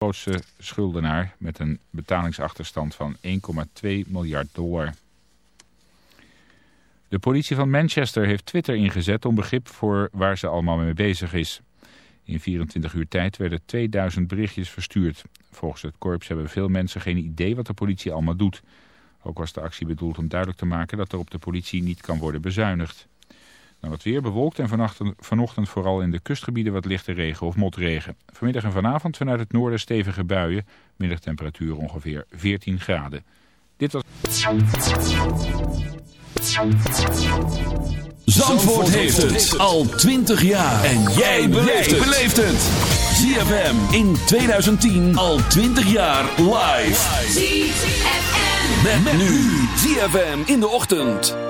grootste schuldenaar met een betalingsachterstand van 1,2 miljard dollar. De politie van Manchester heeft Twitter ingezet om begrip voor waar ze allemaal mee bezig is. In 24 uur tijd werden 2000 berichtjes verstuurd. Volgens het korps hebben veel mensen geen idee wat de politie allemaal doet. Ook was de actie bedoeld om duidelijk te maken dat er op de politie niet kan worden bezuinigd. Dan het weer bewolkt en vanochtend vooral in de kustgebieden wat lichte regen of motregen. Vanmiddag en vanavond vanuit het noorden stevige buien. Middagtemperatuur ongeveer 14 graden. Dit was... Zandvoort heeft het al 20 jaar. En jij beleeft het. ZFM in 2010 al 20 jaar live. ZFM. Met, nu. ZFM in de ochtend.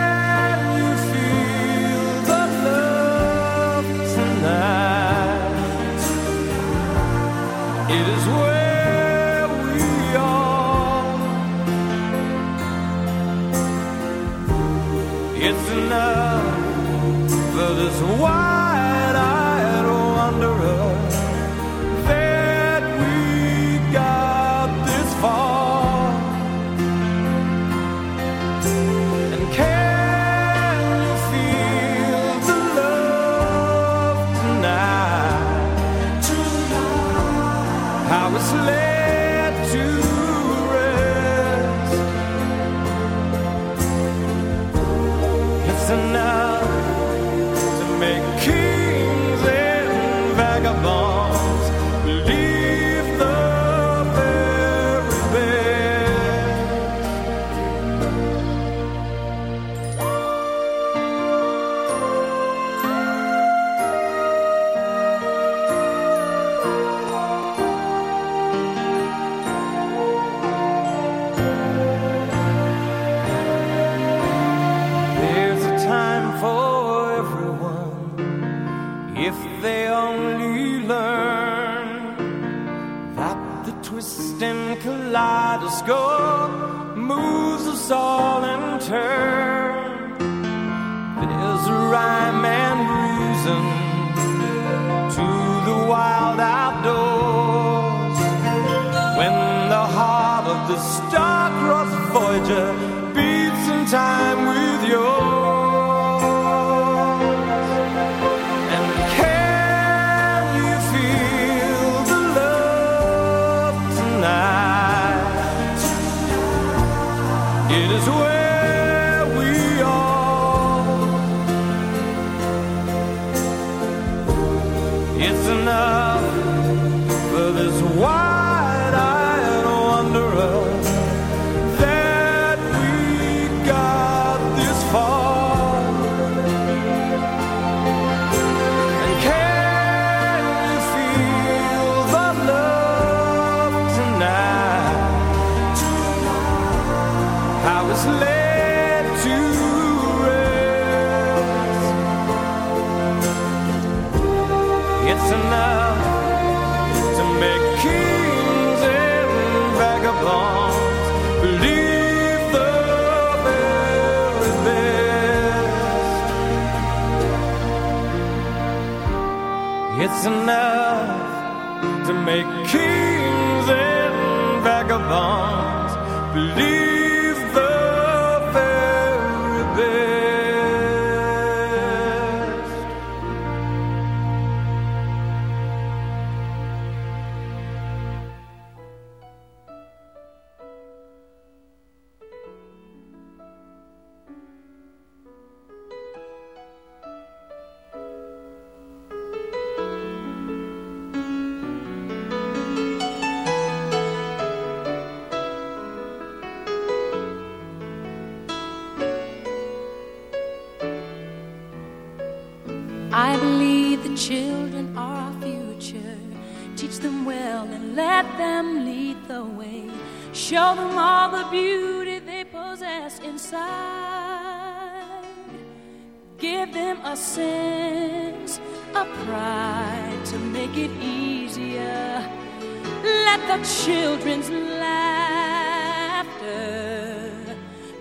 It's enough. For this wide-eyed It's enough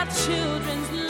our children's lives.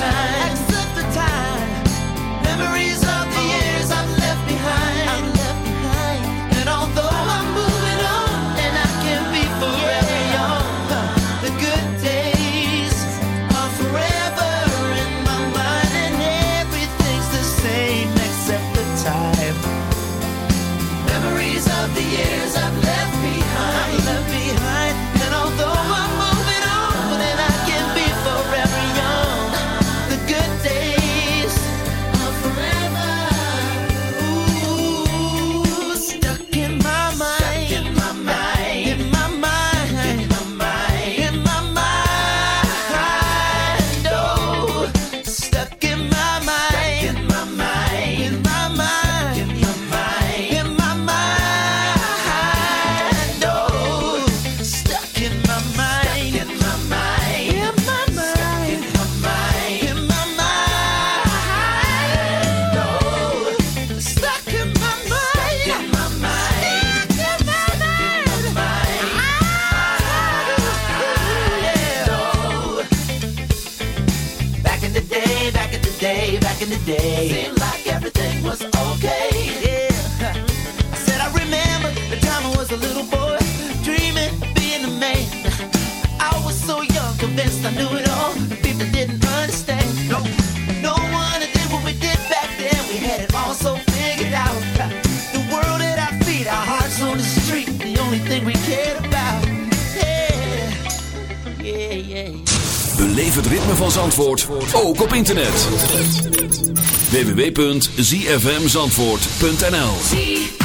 Time. Except the time. Memories day. Seemed like everything was okay. Yeah. I said I remember the time I was a little boy, dreaming, of being a man. I was so young, convinced I knew it all. People didn't understand. No, no one did what we did back then. We had it all so figured out. The world at our feet, our hearts on the street, the only thing we cared about. Yeah, yeah, yeah. Beleef het ritme van Zandvoort ook op internet. www.zfmzandvoort.nl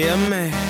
Yeah, man.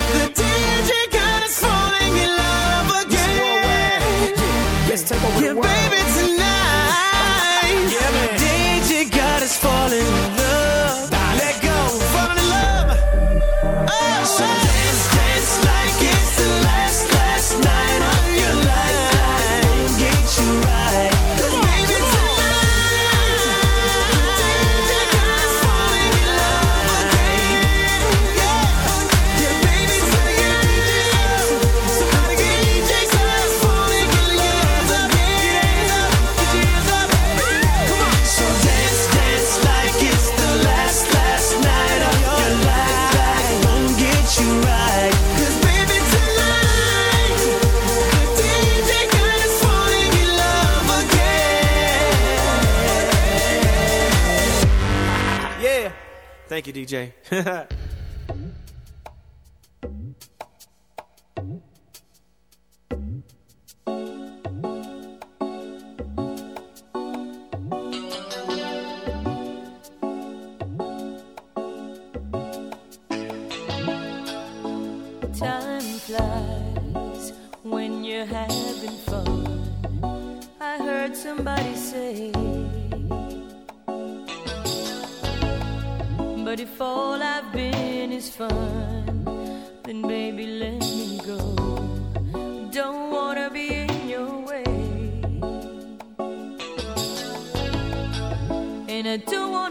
Thank you, DJ. Time flies when you're having fun. I heard somebody say But if all I've been is fun, then baby, let me go. Don't wanna be in your way, and I don't wanna.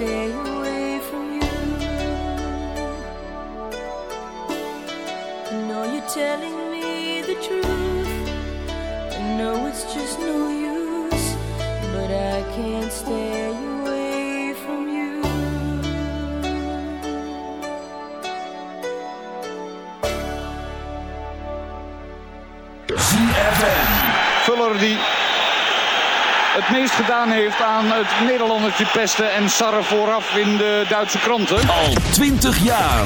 say meest gedaan heeft aan het Nederlandertje pesten en Sarre vooraf in de Duitse kranten. Al 20 jaar.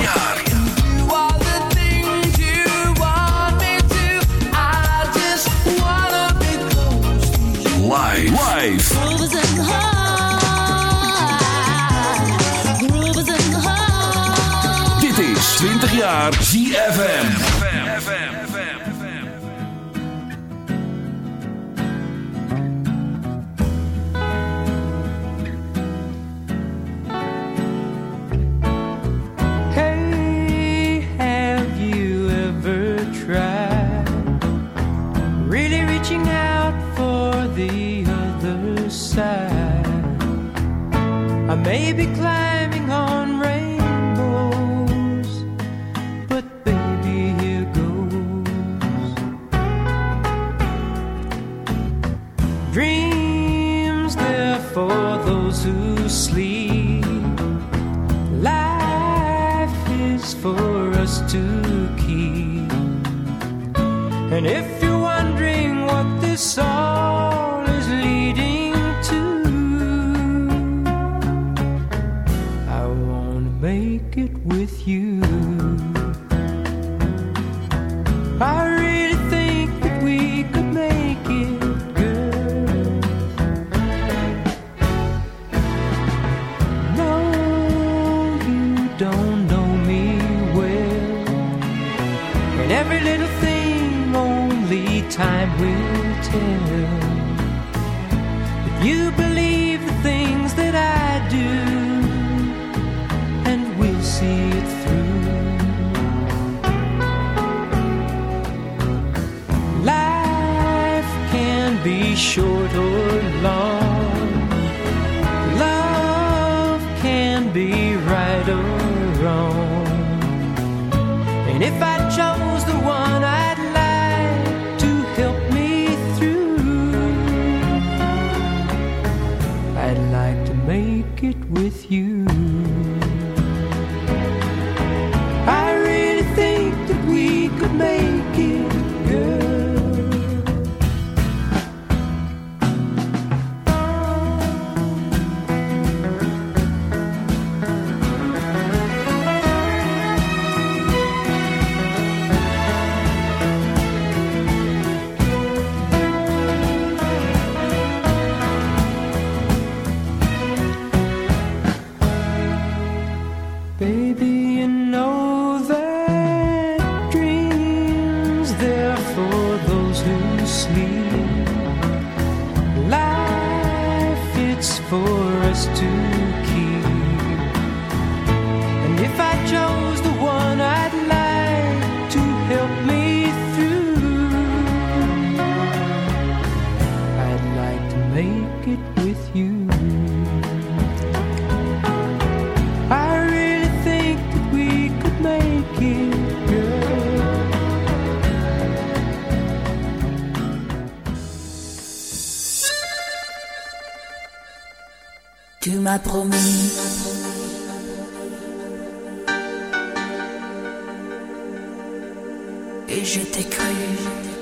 Life. Baby cloud. time will tell. But you believe. Et je t'ai cru.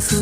Tu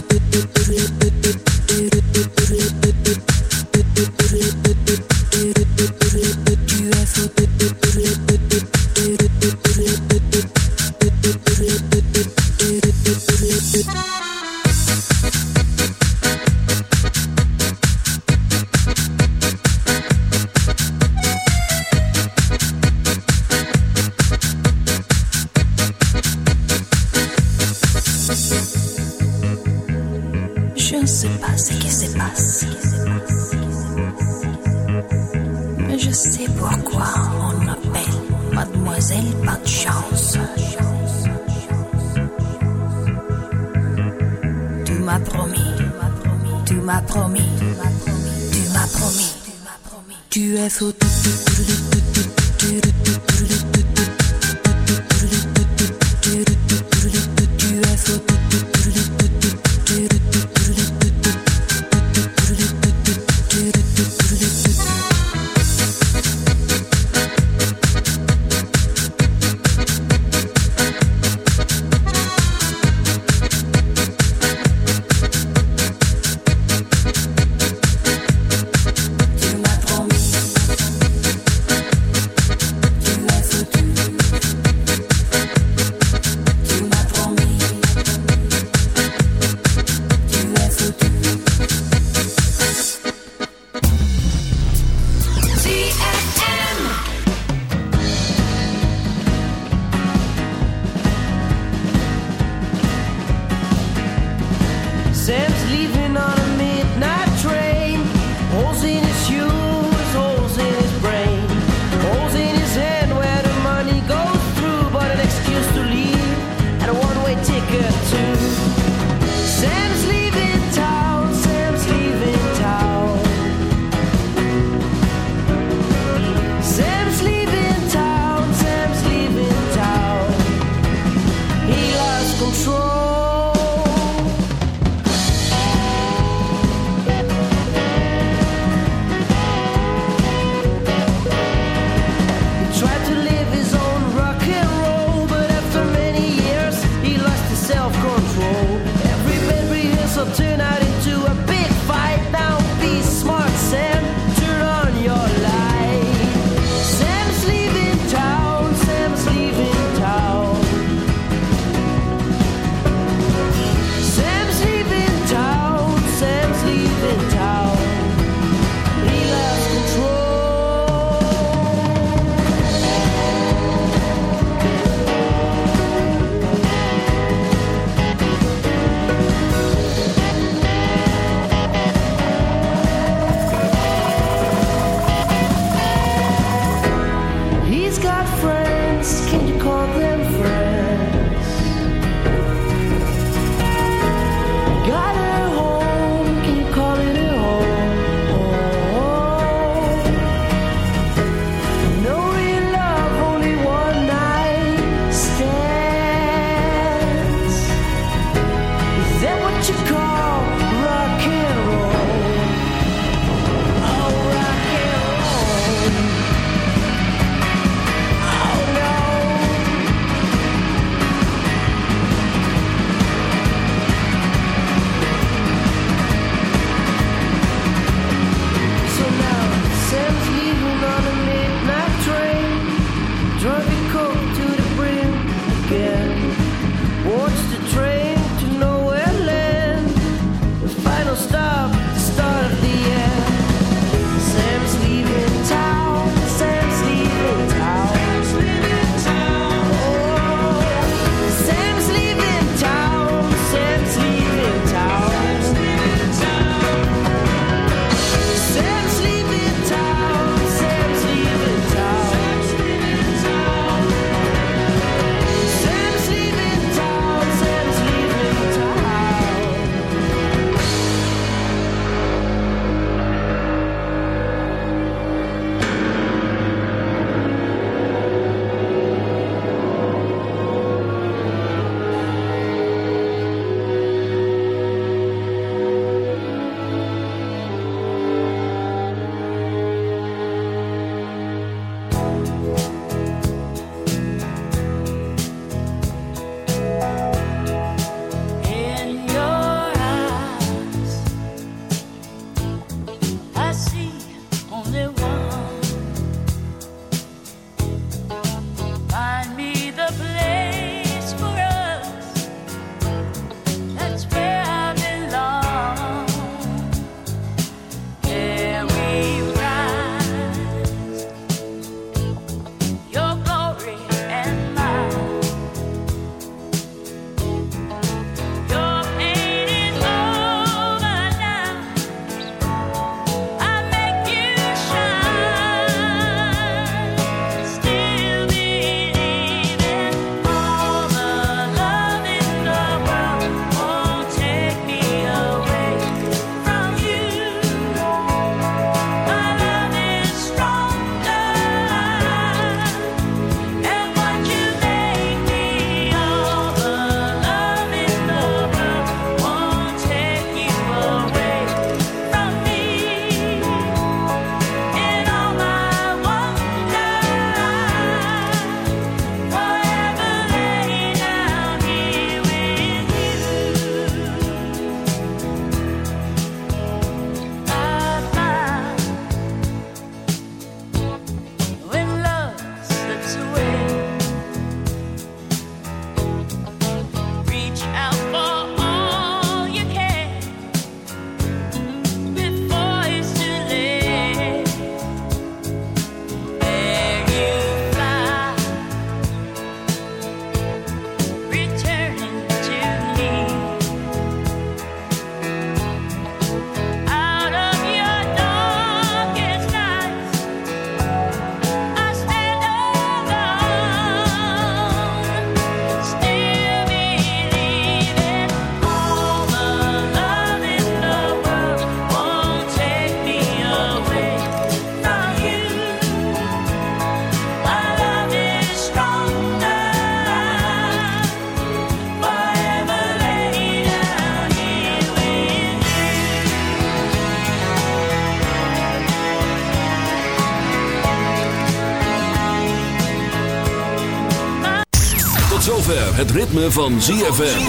ritme van ZFM.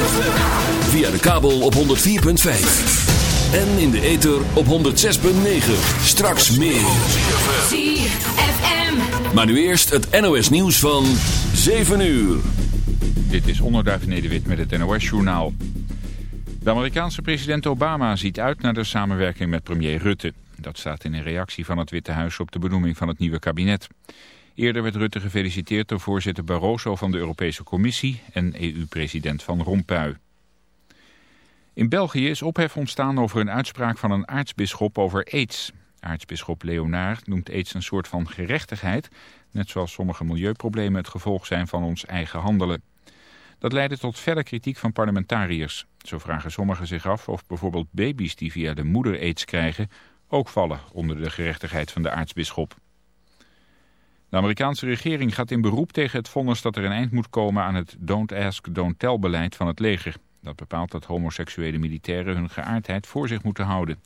Via de kabel op 104.5. En in de ether op 106.9. Straks meer. ZFM. Maar nu eerst het NOS nieuws van 7 uur. Dit is Onderduif Nederwit met het NOS-journaal. De Amerikaanse president Obama ziet uit naar de samenwerking met premier Rutte. Dat staat in een reactie van het Witte Huis op de benoeming van het nieuwe kabinet. Eerder werd Rutte gefeliciteerd door voorzitter Barroso van de Europese Commissie en EU-president Van Rompuy. In België is ophef ontstaan over een uitspraak van een aartsbisschop over aids. Aartsbisschop Leonard noemt aids een soort van gerechtigheid, net zoals sommige milieuproblemen het gevolg zijn van ons eigen handelen. Dat leidde tot verder kritiek van parlementariërs. Zo vragen sommigen zich af of bijvoorbeeld baby's die via de moeder aids krijgen ook vallen onder de gerechtigheid van de aartsbisschop. De Amerikaanse regering gaat in beroep tegen het vonnis dat er een eind moet komen aan het don't ask, don't tell beleid van het leger. Dat bepaalt dat homoseksuele militairen hun geaardheid voor zich moeten houden.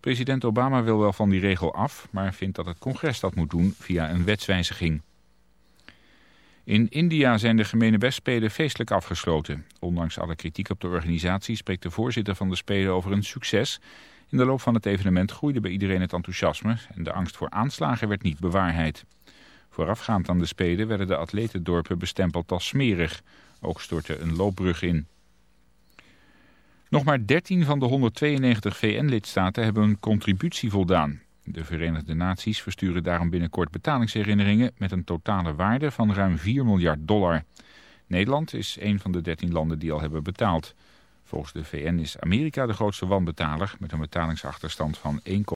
President Obama wil wel van die regel af, maar vindt dat het congres dat moet doen via een wetswijziging. In India zijn de gemene bestspelen feestelijk afgesloten. Ondanks alle kritiek op de organisatie spreekt de voorzitter van de Spelen over een succes. In de loop van het evenement groeide bij iedereen het enthousiasme en de angst voor aanslagen werd niet bewaarheid. Voorafgaand aan de Spelen werden de atletendorpen bestempeld als smerig. Ook stortte een loopbrug in. Nog maar 13 van de 192 VN-lidstaten hebben een contributie voldaan. De Verenigde Naties versturen daarom binnenkort betalingsherinneringen met een totale waarde van ruim 4 miljard dollar. Nederland is een van de 13 landen die al hebben betaald. Volgens de VN is Amerika de grootste wanbetaler met een betalingsachterstand van 1,5